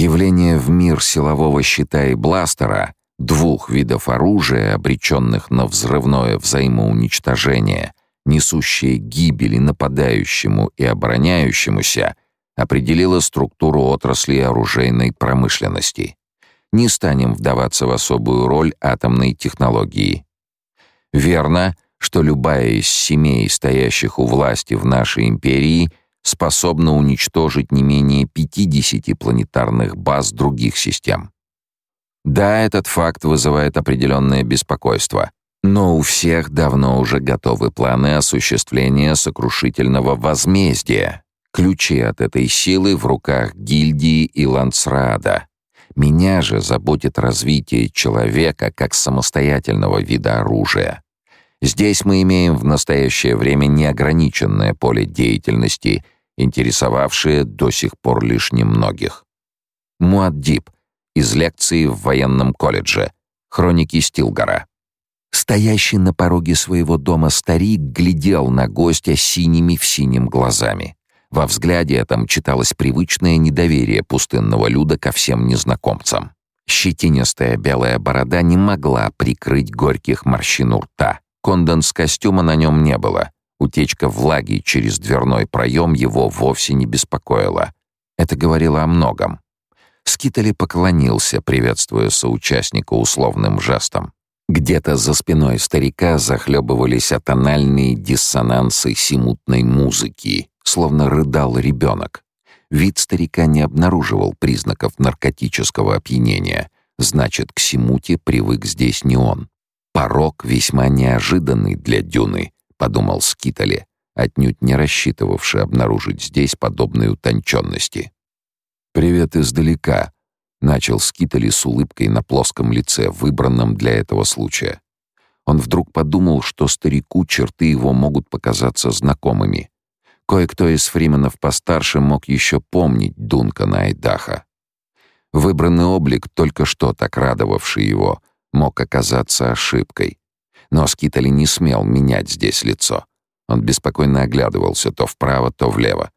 Явление в мир силового щита и бластера, двух видов оружия, обреченных на взрывное взаимоуничтожение, несущее гибели нападающему и обороняющемуся, определило структуру отрасли оружейной промышленности. Не станем вдаваться в особую роль атомной технологии. Верно, что любая из семей, стоящих у власти в нашей империи, способна уничтожить не менее 50 планетарных баз других систем. Да, этот факт вызывает определенное беспокойство, но у всех давно уже готовы планы осуществления сокрушительного возмездия. Ключи от этой силы в руках гильдии и Лансрада. Меня же заботит развитие человека как самостоятельного вида оружия. Здесь мы имеем в настоящее время неограниченное поле деятельности, интересовавшее до сих пор лишь немногих. Муаддиб из лекции в военном колледже. Хроники Стилгара. Стоящий на пороге своего дома старик глядел на гостя синими в синим глазами. Во взгляде этом читалось привычное недоверие пустынного люда ко всем незнакомцам. Щетинистая белая борода не могла прикрыть горьких морщин у рта. Конденс костюма на нем не было. Утечка влаги через дверной проем его вовсе не беспокоила. Это говорило о многом. Скитали поклонился, приветствуя соучастника условным жестом. Где-то за спиной старика захлебывались атональные диссонансы симутной музыки, словно рыдал ребенок. Вид старика не обнаруживал признаков наркотического опьянения, значит, к симуте привык здесь не он. Порог весьма неожиданный для Дюны, подумал Скитали, отнюдь не рассчитывавший обнаружить здесь подобной утонченности. «Привет издалека», — начал Скитали с улыбкой на плоском лице, выбранном для этого случая. Он вдруг подумал, что старику черты его могут показаться знакомыми. Кое-кто из фрименов постарше мог еще помнить Дункана Айдаха. Выбранный облик, только что так радовавший его, мог оказаться ошибкой. Но Скитали не смел менять здесь лицо. Он беспокойно оглядывался то вправо, то влево.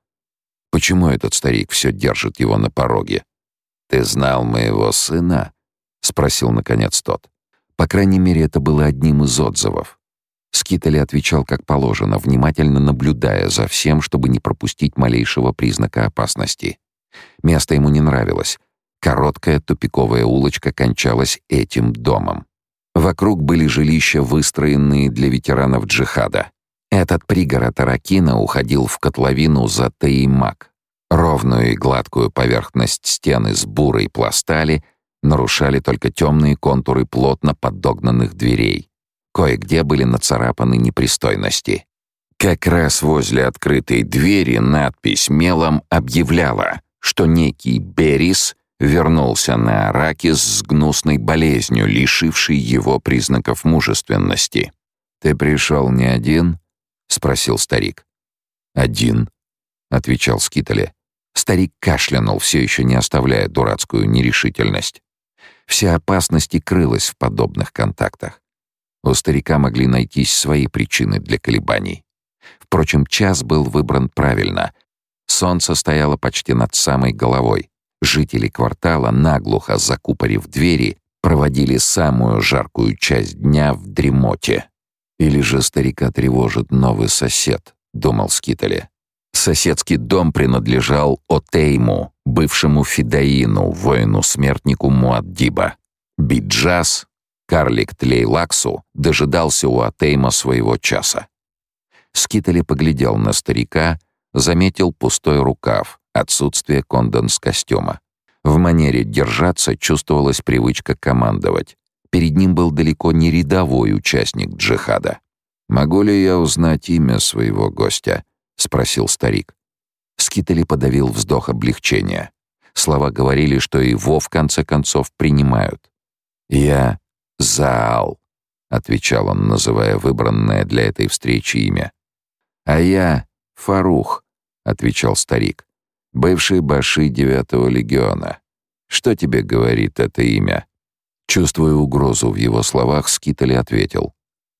Почему этот старик все держит его на пороге? «Ты знал моего сына?» — спросил наконец тот. По крайней мере, это было одним из отзывов. Скитали отвечал как положено, внимательно наблюдая за всем, чтобы не пропустить малейшего признака опасности. Место ему не нравилось, Короткая тупиковая улочка кончалась этим домом. Вокруг были жилища, выстроенные для ветеранов джихада. Этот пригород Аракина уходил в котловину за Таимак. Ровную и гладкую поверхность стены из бурой пластали нарушали только темные контуры плотно подогнанных дверей. Кое-где были нацарапаны непристойности. Как раз возле открытой двери надпись мелом объявляла, что некий Берис — вернулся на Аракис с гнусной болезнью, лишившей его признаков мужественности. «Ты пришел не один?» — спросил старик. «Один», — отвечал Скитали. Старик кашлянул, все еще не оставляя дурацкую нерешительность. Вся опасность и крылась в подобных контактах. У старика могли найтись свои причины для колебаний. Впрочем, час был выбран правильно. Солнце стояло почти над самой головой. Жители квартала, наглухо закупорив двери, проводили самую жаркую часть дня в дремоте. Или же старика тревожит новый сосед, думал Скитали. Соседский дом принадлежал Отейму, бывшему фидаину, воину-смертнику Муаддиба. Биджас, карлик Тлейлаксу, дожидался у Отейма своего часа. Скитали поглядел на старика, заметил пустой рукав, отсутствие конденс-костюма. В манере держаться чувствовалась привычка командовать. Перед ним был далеко не рядовой участник джихада. «Могу ли я узнать имя своего гостя?» — спросил старик. Скитали подавил вздох облегчения. Слова говорили, что его в конце концов принимают. «Я Заал», — отвечал он, называя выбранное для этой встречи имя. «А я Фарух», — отвечал старик бывший баши девятого легиона. Что тебе говорит это имя?» Чувствуя угрозу в его словах, Скитали ответил.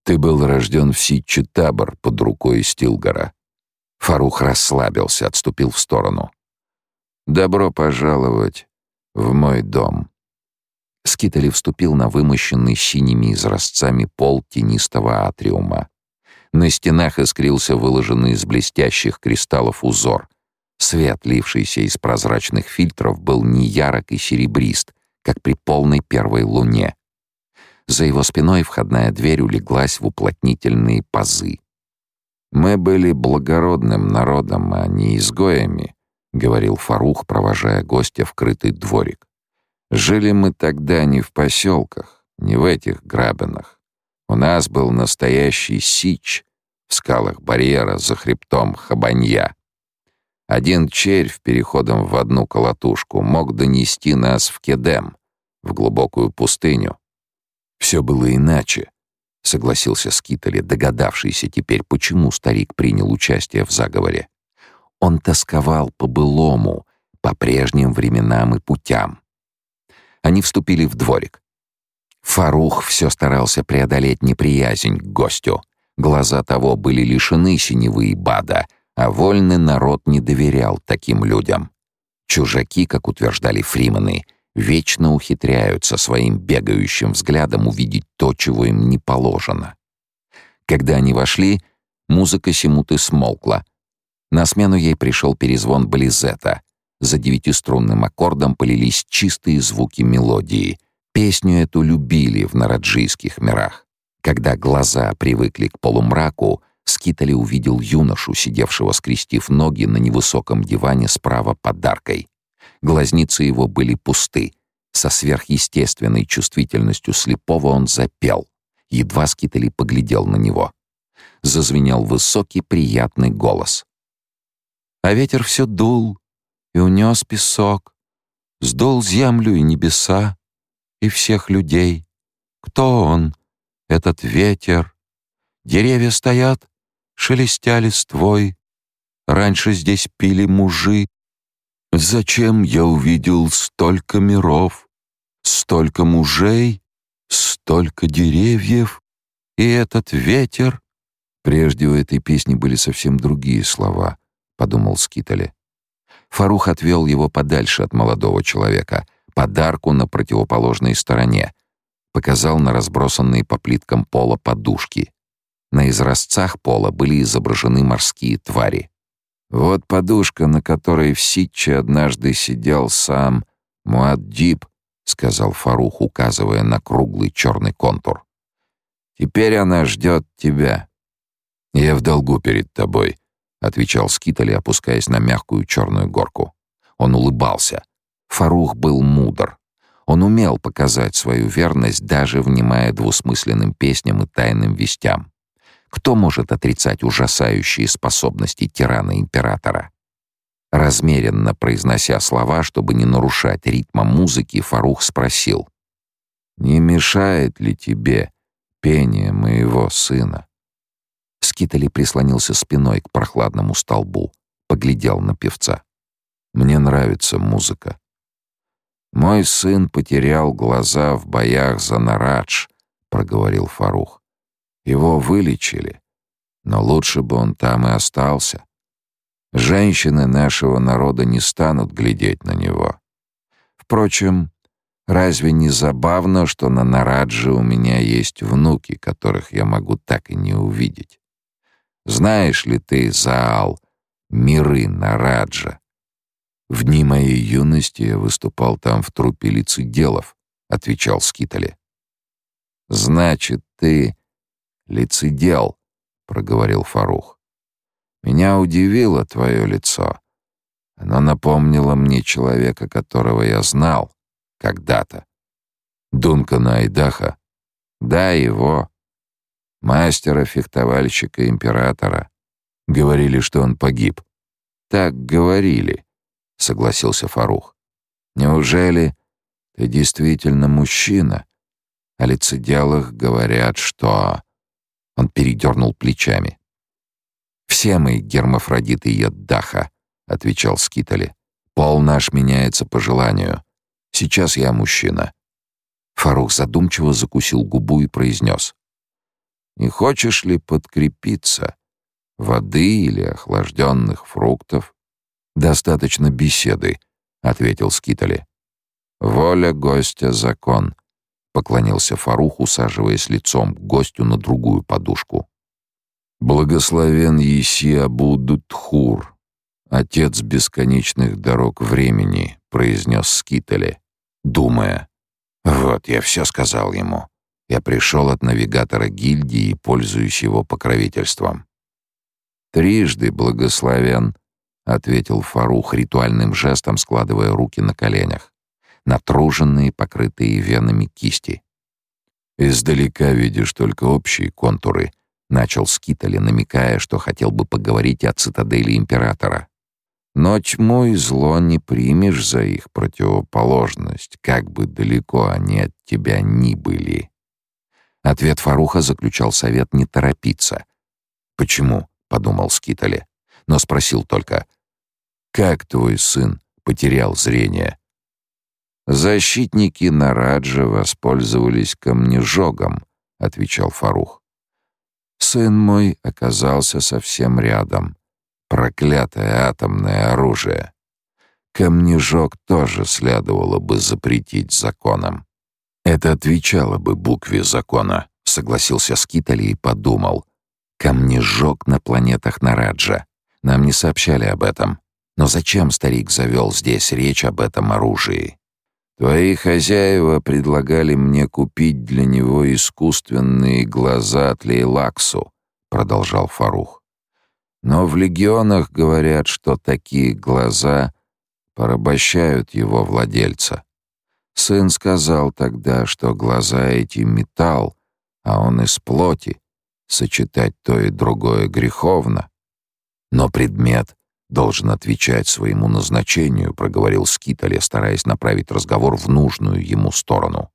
«Ты был рожден в Ситче Табор под рукой Стилгора». Фарух расслабился, отступил в сторону. «Добро пожаловать в мой дом». Скитали вступил на вымощенный синими изразцами пол тенистого атриума. На стенах искрился выложенный из блестящих кристаллов узор. Свет, лившийся из прозрачных фильтров, был не ярок и серебрист, как при полной первой луне. За его спиной входная дверь улеглась в уплотнительные пазы. «Мы были благородным народом, а не изгоями», — говорил Фарух, провожая гостя в крытый дворик. «Жили мы тогда не в поселках, не в этих грабинах. У нас был настоящий сич в скалах барьера за хребтом Хабанья. Один червь переходом в одну колотушку мог донести нас в Кедем, в глубокую пустыню. Все было иначе, согласился Скитали, догадавшийся теперь, почему старик принял участие в заговоре. Он тосковал по былому, по прежним временам и путям. Они вступили в дворик. Фарух все старался преодолеть неприязнь к гостю. Глаза того были лишены синевы и бада, а вольный народ не доверял таким людям. Чужаки, как утверждали фримены, вечно ухитряются своим бегающим взглядом увидеть то, чего им не положено. Когда они вошли, музыка Симуты смолкла. На смену ей пришел перезвон близета. За девятиструнным аккордом полились чистые звуки мелодии. Песню эту любили в нараджийских мирах. Когда глаза привыкли к полумраку, Скитали увидел юношу, сидевшего скрестив ноги на невысоком диване справа под аркой. Глазницы его были пусты. Со сверхъестественной чувствительностью слепого он запел. Едва Скитали поглядел на него. Зазвенел высокий приятный голос. А ветер все дул и унес песок, Сдул землю и небеса, и всех людей. Кто он, этот ветер? Деревья стоят, шелестя листвой. Раньше здесь пили мужи. Зачем я увидел столько миров, столько мужей, столько деревьев и этот ветер? Прежде у этой песни были совсем другие слова, подумал Скитали. Фарух отвел его подальше от молодого человека, подарку на противоположной стороне, показал на разбросанные по плиткам пола подушки. На изразцах пола были изображены морские твари. Вот подушка, на которой в Ситче однажды сидел сам Муаддиб, сказал Фарух, указывая на круглый черный контур. Теперь она ждет тебя. Я в долгу перед тобой, отвечал Скитали, опускаясь на мягкую черную горку. Он улыбался. Фарух был мудр. Он умел показать свою верность, даже внимая двусмысленным песням и тайным вестям. Кто может отрицать ужасающие способности тирана-императора? Размеренно произнося слова, чтобы не нарушать ритма музыки, Фарух спросил. «Не мешает ли тебе пение моего сына?» Скитали прислонился спиной к прохладному столбу, поглядел на певца. «Мне нравится музыка». «Мой сын потерял глаза в боях за Нарадж», — проговорил Фарух. Его вылечили, но лучше бы он там и остался. Женщины нашего народа не станут глядеть на него. Впрочем, разве не забавно, что на Нарадже у меня есть внуки, которых я могу так и не увидеть? Знаешь ли ты, Заал, миры Нараджа? В дни моей юности я выступал там в труппе лицеделов, отвечал Скитали. Значит, ты лицедел», — проговорил Фарух. «Меня удивило твое лицо. Оно напомнило мне человека, которого я знал когда-то. Дункана Айдаха. Да, его. Мастера-фехтовальщика императора. Говорили, что он погиб. Так говорили, согласился Фарух. Неужели ты действительно мужчина? О лицеделах говорят, что... Он передернул плечами. «Все мы гермафродиты Йоддаха», — отвечал Скитали. «Пол наш меняется по желанию. Сейчас я мужчина». Фарух задумчиво закусил губу и произнес. «Не хочешь ли подкрепиться? Воды или охлажденных фруктов?» «Достаточно беседы», — ответил Скитали. «Воля гостя — закон», — поклонился Фарух, усаживаясь лицом к гостю на другую подушку. «Благословен Еси Абу-Дутхур, отец бесконечных дорог времени», — произнес Скитали, думая. «Вот, я все сказал ему. Я пришел от навигатора гильдии и пользуюсь его покровительством». «Трижды благословен», — ответил Фарух ритуальным жестом, складывая руки на коленях натруженные, покрытые венами кисти. «Издалека видишь только общие контуры», — начал Скитали, намекая, что хотел бы поговорить о цитадели Императора. «Но тьму зло не примешь за их противоположность, как бы далеко они от тебя ни были». Ответ Фаруха заключал совет не торопиться. «Почему?» — подумал Скитали, но спросил только. «Как твой сын потерял зрение?» «Защитники Нараджа воспользовались камнежогом», — отвечал Фарух. «Сын мой оказался совсем рядом. Проклятое атомное оружие. Камнежог тоже следовало бы запретить законом». «Это отвечало бы букве закона», — согласился Скитали и подумал. «Камнежог на планетах Нараджа. Нам не сообщали об этом. Но зачем старик завел здесь речь об этом оружии?» Твои хозяева предлагали мне купить для него искусственные глаза Тлейлаксу, продолжал Фарух. Но в легионах говорят, что такие глаза порабощают его владельца. Сын сказал тогда, что глаза эти металл, а он из плоти. Сочетать то и другое греховно. Но предмет должен отвечать своему назначению», — проговорил Скитале, стараясь направить разговор в нужную ему сторону.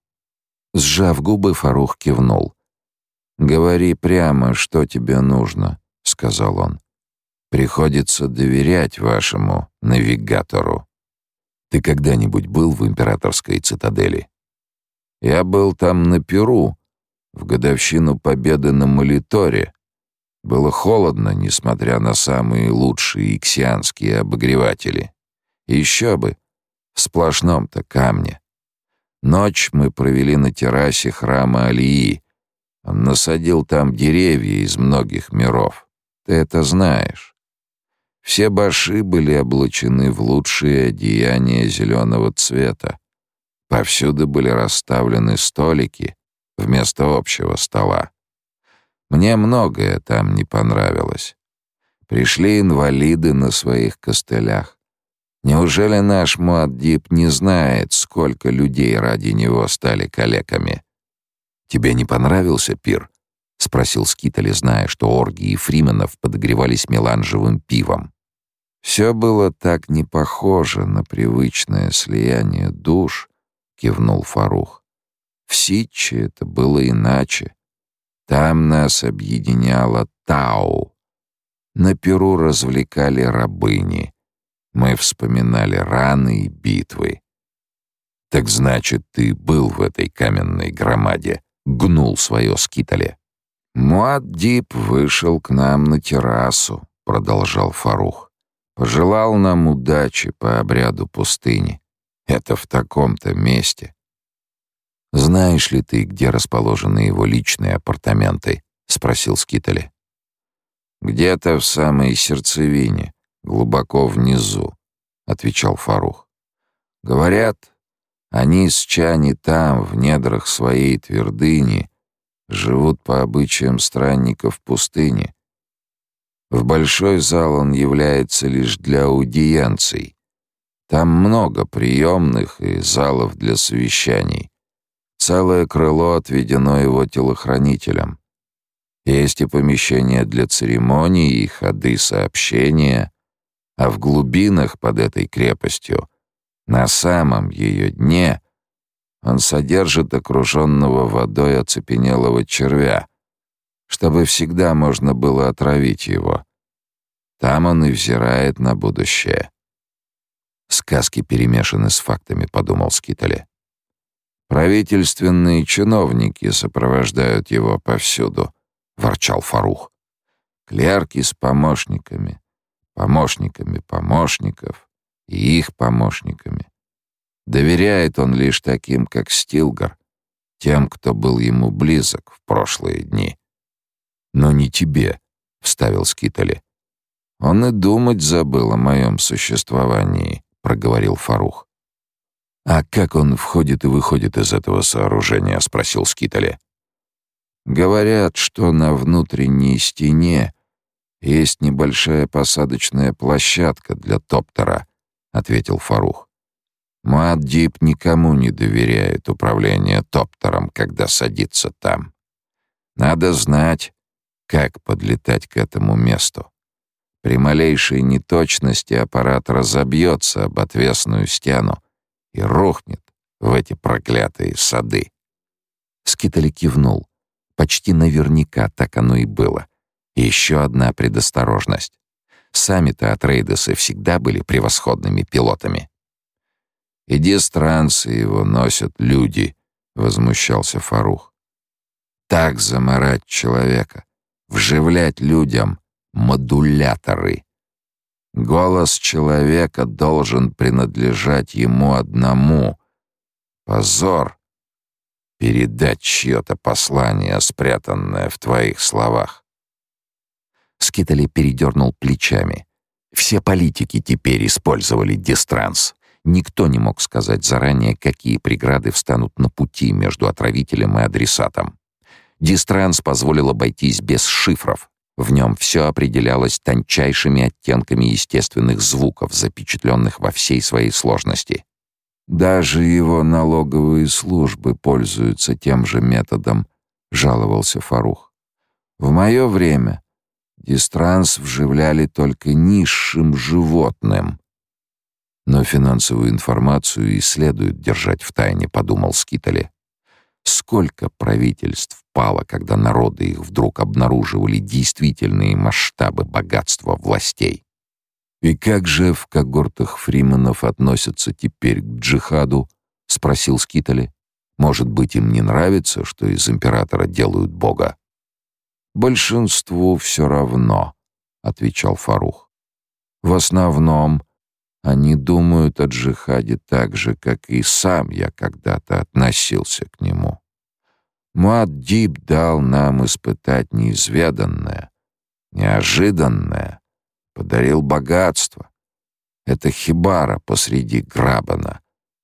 Сжав губы, Фарух кивнул. «Говори прямо, что тебе нужно», — сказал он. «Приходится доверять вашему навигатору. Ты когда-нибудь был в императорской цитадели?» «Я был там на Перу, в годовщину победы на Молиторе», было холодно, несмотря на самые лучшие иксианские обогреватели. И еще бы, в сплошном-то камне. Ночь мы провели на террасе храма Алии. Он насадил там деревья из многих миров. Ты это знаешь. Все баши были облачены в лучшие одеяния зеленого цвета. Повсюду были расставлены столики вместо общего стола. Мне многое там не понравилось. Пришли инвалиды на своих костылях. Неужели наш Муаддиб не знает, сколько людей ради него стали калеками? Тебе не понравился пир? спросил Скитали, зная, что оргии фрименов подогревались меланжевым пивом. Все было так не похоже на привычное слияние душ, кивнул Фарух. В Ситче это было иначе. Там нас объединяла Тау. На Перу развлекали рабыни. Мы вспоминали раны и битвы. Так значит, ты был в этой каменной громаде, гнул свое скитале. Муаддиб вышел к нам на террасу, продолжал Фарух. Пожелал нам удачи по обряду пустыни. Это в таком-то месте. «Знаешь ли ты, где расположены его личные апартаменты?» — спросил Скитали. «Где-то в самой сердцевине, глубоко внизу», — отвечал Фарух. «Говорят, они с Чани там, в недрах своей твердыни, живут по обычаям странников пустыни. В большой зал он является лишь для аудиенций. Там много приемных и залов для совещаний. Целое крыло отведено его телохранителям. Есть и помещения для церемоний, и ходы сообщения, а в глубинах под этой крепостью, на самом ее дне, он содержит окруженного водой оцепенелого червя, чтобы всегда можно было отравить его. Там он и взирает на будущее. Сказки перемешаны с фактами, подумал Скитали. Правительственные чиновники сопровождают его повсюду, ворчал Фарух. Клерки с помощниками, помощниками помощников и их помощниками. Доверяет он лишь таким, как Стилгар, тем, кто был ему близок в прошлые дни. «Но не тебе», — вставил Скитали. «Он и думать забыл о моем существовании», — проговорил Фарух. «А как он входит и выходит из этого сооружения?» — спросил Скитали. «Говорят, что на внутренней стене есть небольшая посадочная площадка для топтера», — ответил Фарух. «Муаддиб никому не доверяет управление топтером, когда садится там. Надо знать, как подлетать к этому месту. При малейшей неточности аппарат разобьется об отвесную стену и рухнет в эти проклятые сады. Скитали кивнул. Почти наверняка так оно и было. Еще одна предосторожность. Сами-то Атрейдесы всегда были превосходными пилотами. «И дистрансы его носят люди», — возмущался Фарух. «Так заморать человека вживлять людям модуляторы. Голос человека должен принадлежать ему одному. Позор передать чье-то послание, спрятанное в твоих словах. Скитали передернул плечами. Все политики теперь использовали дистранс. Никто не мог сказать заранее, какие преграды встанут на пути между отравителем и адресатом. Дистранс позволил обойтись без шифров. В нем все определялось тончайшими оттенками естественных звуков, запечатленных во всей своей сложности. «Даже его налоговые службы пользуются тем же методом», — жаловался Фарух. «В мое время дистранс вживляли только низшим животным». «Но финансовую информацию и следует держать в тайне», — подумал Скитали. Сколько правительств пало, когда народы их вдруг обнаруживали действительные масштабы богатства властей. «И как же в когортах фриманов относятся теперь к джихаду?» — спросил Скитали. «Может быть, им не нравится, что из императора делают бога?» «Большинству все равно», — отвечал Фарух. «В основном они думают о джихаде так же, как и сам я когда-то относился к нему. Муаддиб дал нам испытать неизведанное, неожиданное, подарил богатство. Это хибара посреди Грабана.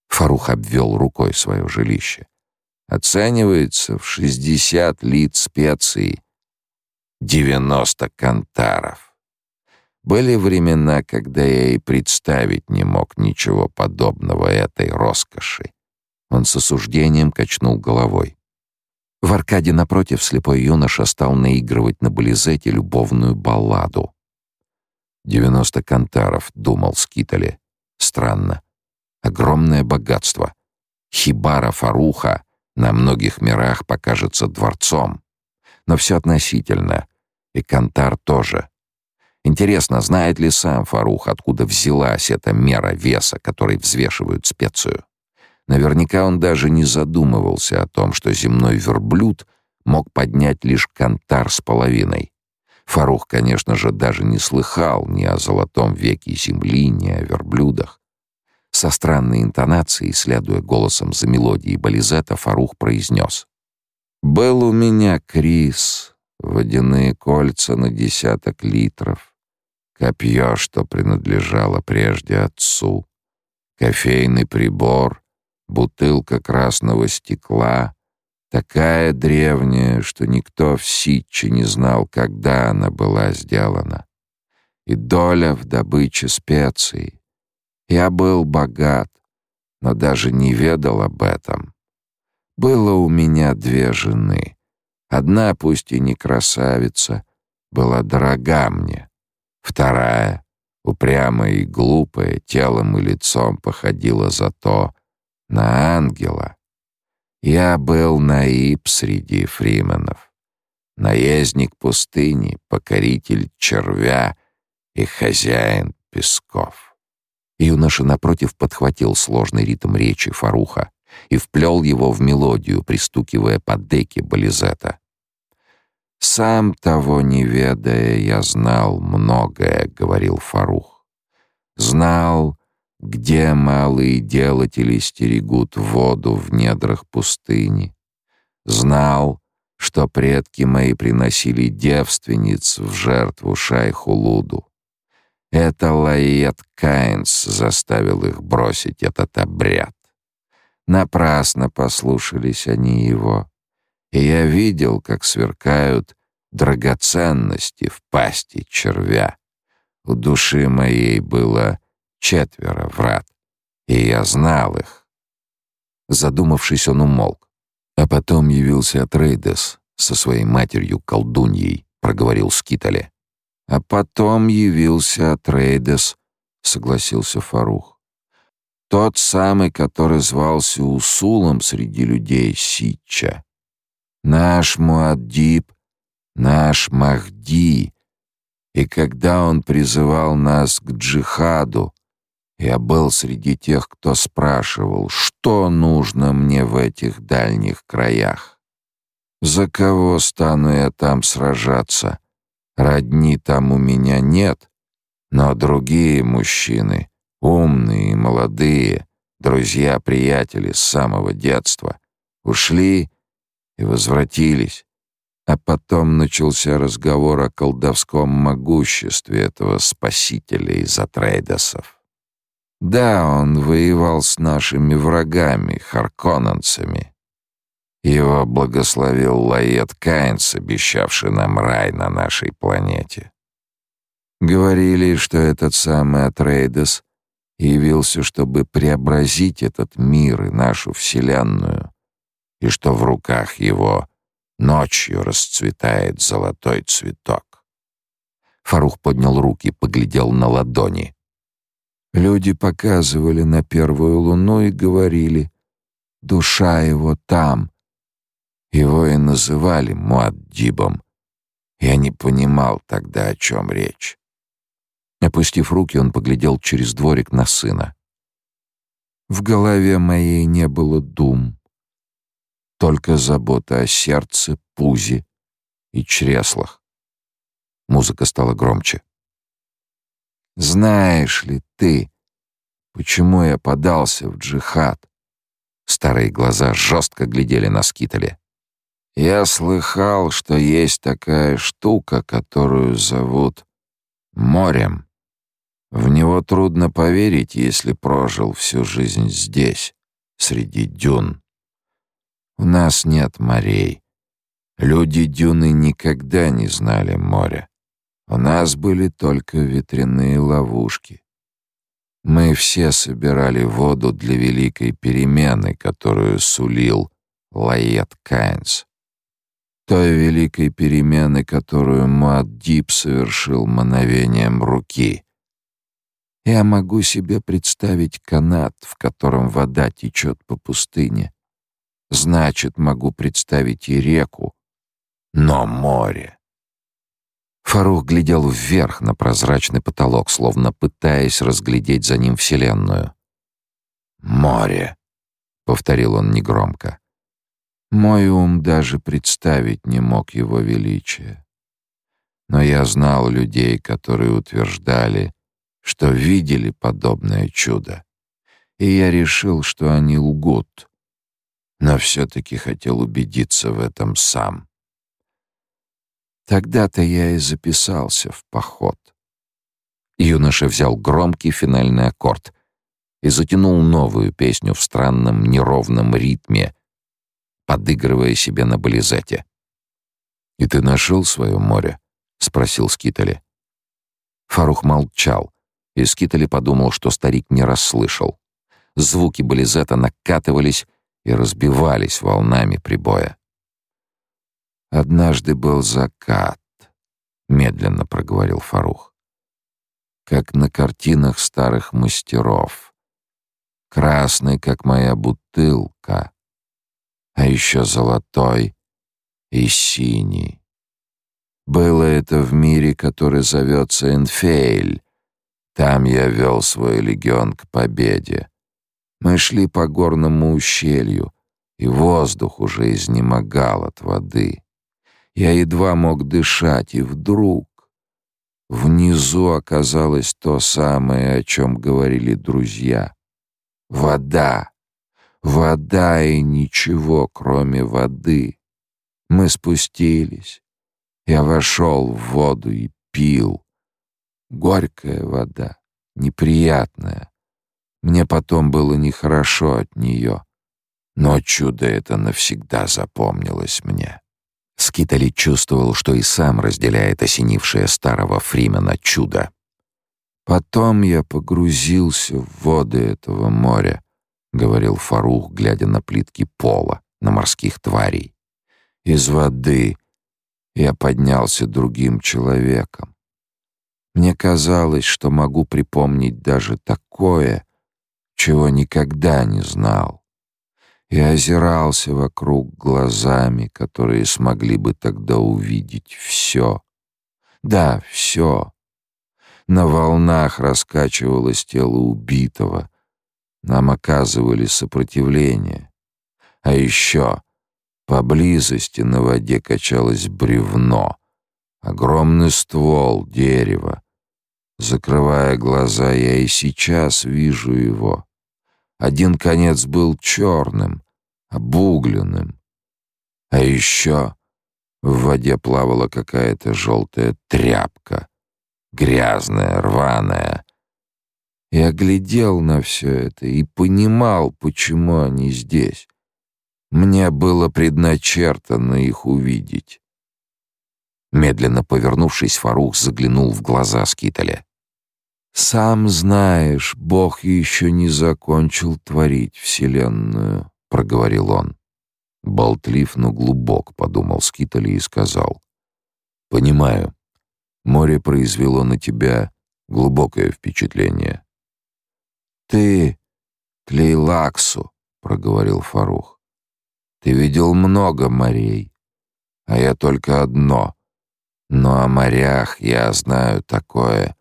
Фарух обвел рукой свое жилище. Оценивается в шестьдесят лит специй, девяносто кантаров. Были времена, когда я и представить не мог ничего подобного этой роскоши. Он с осуждением качнул головой. В аркаде напротив слепой юноша стал наигрывать на бализете любовную балладу. «Девяносто кантаров», — думал Скитали. «Странно. Огромное богатство. Хибара Фаруха на многих мирах покажется дворцом. Но все относительно. И кантар тоже. Интересно, знает ли сам Фарух, откуда взялась эта мера веса, которой взвешивают специю? Наверняка он даже не задумывался о том, что земной верблюд мог поднять лишь кантар с половиной. Фарух, конечно же, даже не слыхал ни о золотом веке земли, ни о верблюдах. Со странной интонацией, следуя голосом за мелодией Бализета, Фарух произнес. «Был у меня Крис, водяные кольца на десяток литров. Копье, что принадлежало прежде отцу, кофейный прибор, бутылка красного стекла, такая древняя, что никто в Ситче не знал, когда она была сделана, и доля в добыче специй. Я был богат, но даже не ведал об этом. Было у меня две жены. Одна, пусть и не красавица, была дорога мне, Вторая, упрямая и глупая, телом и лицом походила зато на ангела. Я был наиб среди фрименов, наездник пустыни, покоритель червя и хозяин песков. Юноша напротив подхватил сложный ритм речи Фаруха и вплел его в мелодию, пристукивая по деке бализета. «Сам того не ведая, я знал многое», — говорил Фарух. «Знал, где малые делатели стерегут воду в недрах пустыни. Знал, что предки мои приносили девственниц в жертву шайху Луду. Это Лаэт Кайнс заставил их бросить этот обряд. Напрасно послушались они его, и я видел, как сверкают драгоценности в пасти червя. У души моей было четверо врат, и я знал их. Задумавшись, он умолк. А потом явился Атрейдес со своей матерью-колдуньей, проговорил Скитали. А потом явился Атрейдес, согласился Фарух. Тот самый, который звался Усулом среди людей Ситча. Наш Муаддиб, наш Махди. И когда он призывал нас к джихаду, я был среди тех, кто спрашивал, что нужно мне в этих дальних краях. За кого стану я там сражаться? Родни там у меня нет, но другие мужчины, умные и молодые, друзья-приятели с самого детства, ушли и возвратились. А потом начался разговор о колдовском могуществе этого спасителя из Атрейдосов. Да, он воевал с нашими врагами, харконненцами. Его благословил Лаэт Кайнс, обещавший нам рай на нашей планете. Говорили, что этот самый Атрейдес явился, чтобы преобразить этот мир и нашу Вселенную, и что в руках его ночью расцветает золотой цветок. Фарух поднял руки, поглядел на ладони. Люди показывали на первую луну и говорили, душа его там. Его и называли Муаддибом. Я не понимал тогда, о чем речь. Опустив руки, он поглядел через дворик на сына. В голове моей не было дум, только забота о сердце, пузе и чреслах. Музыка стала громче. Знаешь ли ты, почему я подался в джихад? Старые глаза жестко глядели на Скитале. Я слыхал, что есть такая штука, которую зовут морем. В него трудно поверить, если прожил всю жизнь здесь, среди дюн. У нас нет морей. Люди дюны никогда не знали моря. У нас были только ветряные ловушки. Мы все собирали воду для великой перемены, которую сулил Лаэт Кайнс. Той великой перемены, которую Муаддиб совершил мановением руки. Я могу себе представить канат, в котором вода течет по пустыне. Значит, могу представить и реку, но море. Фарух глядел вверх на прозрачный потолок, словно пытаясь разглядеть за ним Вселенную. «Море», — повторил он негромко. Мой ум даже представить не мог его величия. Но я знал людей, которые утверждали, что видели подобное чудо. И я решил, что они лгут, но все-таки хотел убедиться в этом сам. Тогда-то я и записался в поход. Юноша взял громкий финальный аккорд и затянул новую песню в странном неровном ритме, подыгрывая себе на бализете. «И ты нашел свое море?» — спросил Скитали. Фарух молчал, и Скитали подумал, что старик не расслышал. Звуки бализета накатывались и разбивались волнами прибоя. Однажды был закат, медленно проговорил Фарух. Как на картинах старых мастеров. Красный, как моя бутылка, а еще золотой и синий. Было это в мире, который зовется Энфейль. Там я вел свой легион к победе. Мы шли по горному ущелью, и воздух уже изнемогал от воды. Я едва мог дышать, и вдруг Внизу оказалось то самое, о чем говорили друзья. Вода. Вода и ничего, кроме воды. Мы спустились. Я вошел в воду и пил. Горькая вода, неприятная. Мне потом было нехорошо от нее. Но чудо это навсегда запомнилось мне. Скитали чувствовал, что и сам разделяет осенившее старого Фримена чудо. Потом я погрузился в воды этого моря, говорил Фарух, глядя на плитки пола, на морских тварей. Из воды я поднялся другим человеком. Мне казалось, что могу припомнить даже такое, чего никогда не знал. Я озирался вокруг глазами, которые смогли бы тогда увидеть все. Да, все. На волнах раскачивалось тело убитого. Нам оказывали сопротивление. А еще поблизости на воде качалось бревно, огромный ствол дерева. Закрывая глаза, я и сейчас вижу его. Один конец был черным, обугленным. А еще в воде плавала какая-то желтая тряпка, грязная, рваная. Я глядел на все это и понимал, почему они здесь. Мне было предначертано их увидеть. Медленно повернувшись, Фарух заглянул в глаза Скиталя. «Сам знаешь, Бог еще не закончил творить Вселенную проговорил он. Болтлив, но глубок, подумал Скитали и сказал: "Понимаю. Море произвело на тебя глубокое впечатление". "Ты Тлейлаксу", проговорил Фарух. "Ты видел много морей, а я только одно. Но о морях я знаю такое,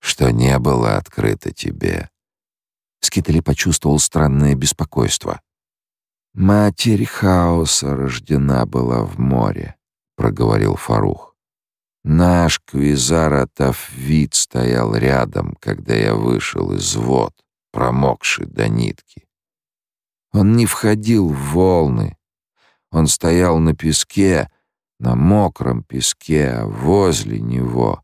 что не было открыто тебе". Скитали почувствовал странное беспокойство. «Матерь хаоса рождена была в море», — проговорил Фарух. «Наш Квизар Тафвид стоял рядом, когда я вышел из вод, промокший до нитки. Он не входил в волны. Он стоял на песке, на мокром песке, а возле него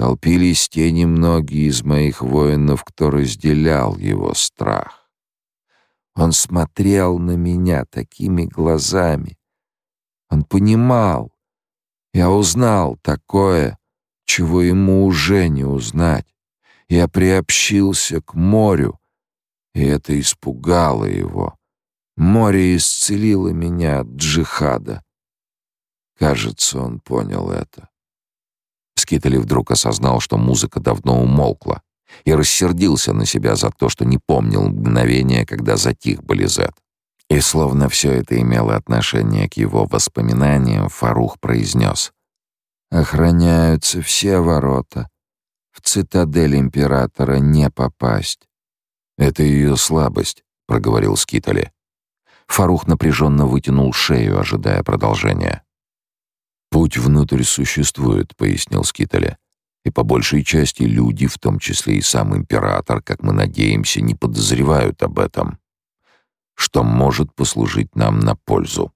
толпились те немногие из моих воинов, кто разделял его страх. Он смотрел на меня такими глазами. Он понимал. Я узнал такое, чего ему уже не узнать. Я приобщился к морю, и это испугало его. Море исцелило меня от джихада. Кажется, он понял это. Скитали вдруг осознал, что музыка давно умолкла и рассердился на себя за то, что не помнил мгновения, когда затих Болизет. И словно все это имело отношение к его воспоминаниям, Фарух произнес. «Охраняются все ворота. В цитадель императора не попасть». «Это ее слабость», — проговорил Скитали. Фарух напряженно вытянул шею, ожидая продолжения. «Путь внутрь существует», — пояснил Скитали. И по большей части люди, в том числе и сам император, как мы надеемся, не подозревают об этом, что может послужить нам на пользу.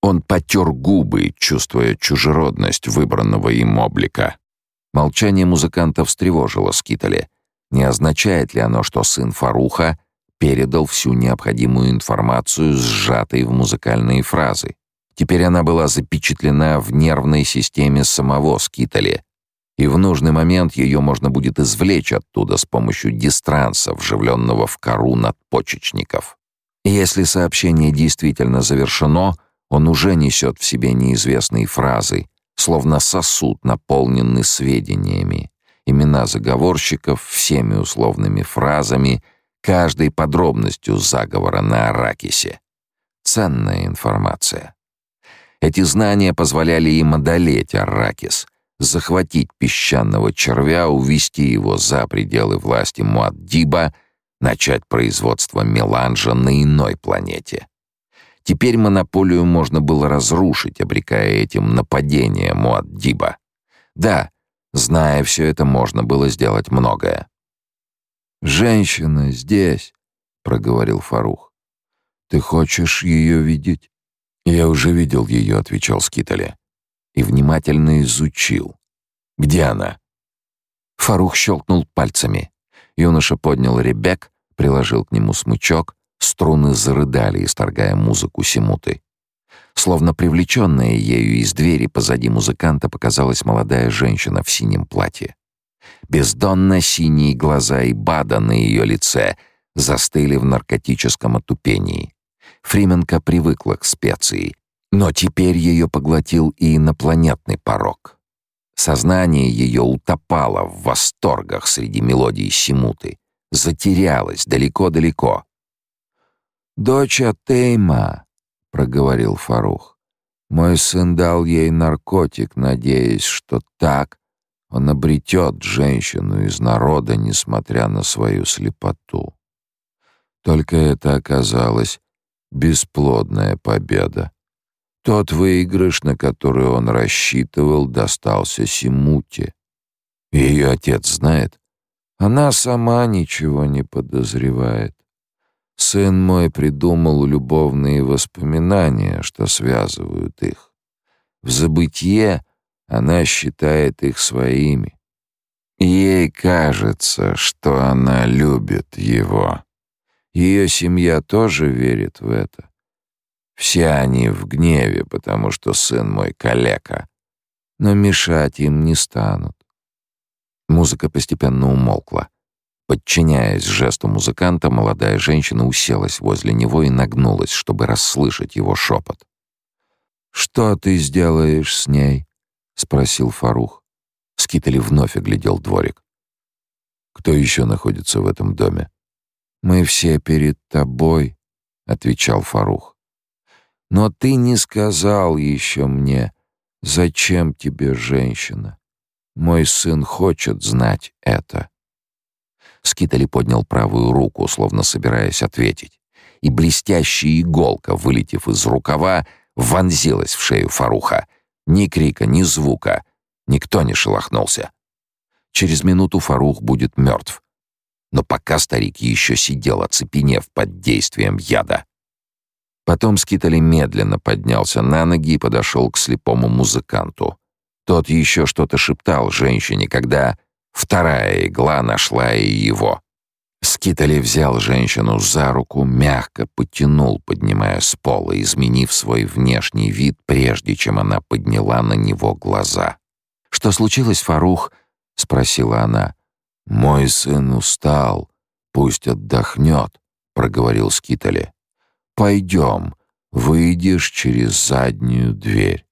Он потер губы, чувствуя чужеродность выбранного им облика. Молчание музыканта встревожило Скитали. Не означает ли оно, что сын Фаруха передал всю необходимую информацию, сжатой в музыкальные фразы? Теперь она была запечатлена в нервной системе самого Скитали, и в нужный момент ее можно будет извлечь оттуда с помощью дистранса, вживленного в кору надпочечников. Если сообщение действительно завершено, он уже несет в себе неизвестные фразы, словно сосуд, наполненный сведениями, имена заговорщиков всеми условными фразами, каждой подробностью заговора на Аракисе. Ценная информация. Эти знания позволяли им одолеть Аракис, захватить песчаного червя, увести его за пределы власти Муаддиба, начать производство меланжа на иной планете. Теперь монополию можно было разрушить, обрекая этим нападение Муаддиба. Да, Зная все это, можно было сделать многое. «Женщина здесь», — проговорил Фарух. «Ты хочешь ее видеть?» «Я уже видел ее», — отвечал Скитали. «И внимательно изучил. Где она?» Фарух щелкнул пальцами. Юноша поднял ребек, приложил к нему смычок, струны зарыдали, исторгая музыку симуты. Словно привлеченная ею из двери позади музыканта показалась молодая женщина в синем платье. Бездонно синие глаза и бада на ее лице застыли в наркотическом отупении. Фрименко привыкла к специи, но теперь ее поглотил и инопланетный порог. Сознание ее утопало в восторгах среди мелодий Симуты, затерялось далеко-далеко. «Дочь Атейма», — проговорил Фарух. «Мой сын дал ей наркотик, надеясь, что так он обретет женщину из народа, несмотря на свою слепоту. Только это оказалось бесплодная победа. Тот выигрыш, на который он рассчитывал, достался Симуте. Ее отец знает. Она сама ничего не подозревает. Сын мой придумал любовные воспоминания, что связывают их. В забытье она считает их своими. Ей кажется, что она любит его. Ее семья тоже верит в это. Все они в гневе, потому что сын мой калека. Но мешать им не станут. Музыка постепенно умолкла. Подчиняясь жесту музыканта, молодая женщина уселась возле него и нагнулась, чтобы расслышать его шепот. «Что ты сделаешь с ней?» — спросил Фарух. Скитали вновь оглядел дворик. «Кто еще находится в этом доме?» «Мы все перед тобой», — отвечал Фарух. «Но ты не сказал еще мне, зачем тебе женщина. Мой сын хочет знать это». Скитали поднял правую руку, словно собираясь ответить, и блестящая иголка, вылетев из рукава, вонзилась в шею Фаруха — ни крика, ни звука. Никто не шелохнулся. Через минуту Фарух будет мертв. Но пока старик еще сидел, оцепенев под действием яда. Потом Скитали медленно поднялся на ноги и подошел к слепому музыканту. Тот еще что-то шептал женщине, когда вторая игла нашла и его. Скитали взял женщину за руку, мягко потянул, поднимая с пола, изменив свой внешний вид, прежде чем она подняла на него глаза. «Что случилось, Фарух?» — спросила она. «Мой сын устал. Пусть отдохнет», — проговорил Скитали. «Пойдем. Выйдешь через заднюю дверь».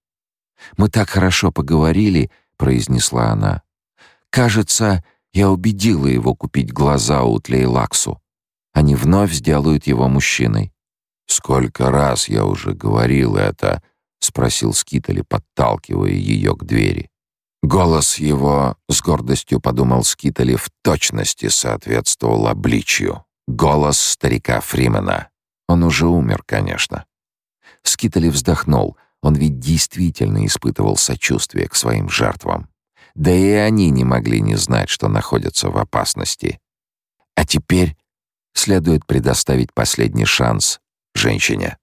«Мы так хорошо поговорили», — произнесла она. «Кажется, я убедила его купить глаза у Тлейлаксу. Они вновь сделают его мужчиной. «Сколько раз я уже говорил это?» — спросил Скитали, подталкивая ее к двери. Голос его, с гордостью подумал Скитали, в точности соответствовал обличью. Голос старика Фримена. Он уже умер, конечно. Скитали вздохнул. Он ведь действительно испытывал сочувствие к своим жертвам. Да и они не могли не знать, что находятся в опасности. А теперь следует предоставить последний шанс женщине.